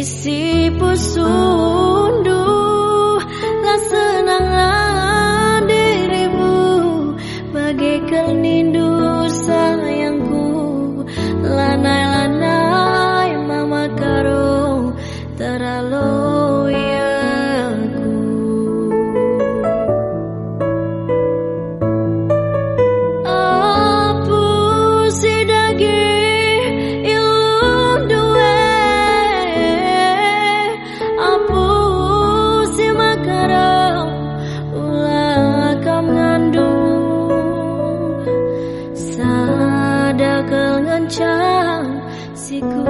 isi pusundu lah senang dirimu bagaikan kelindu. panjang siku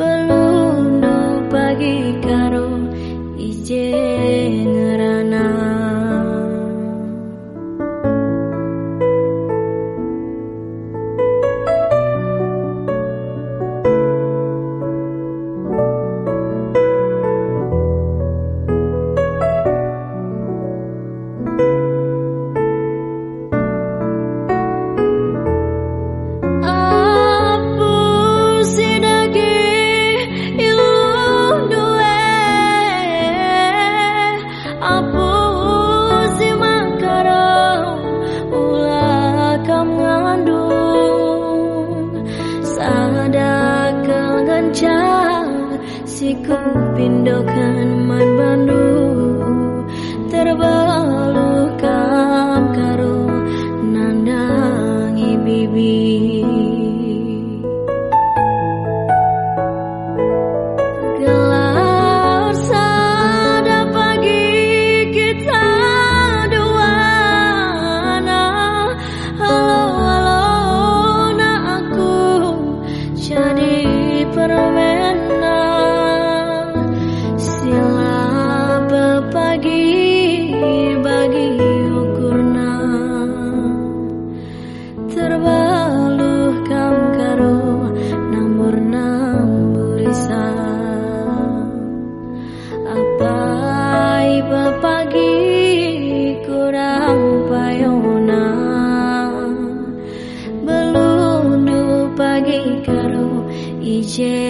Belum pagi lancar si ku pindokan man Bandung trên.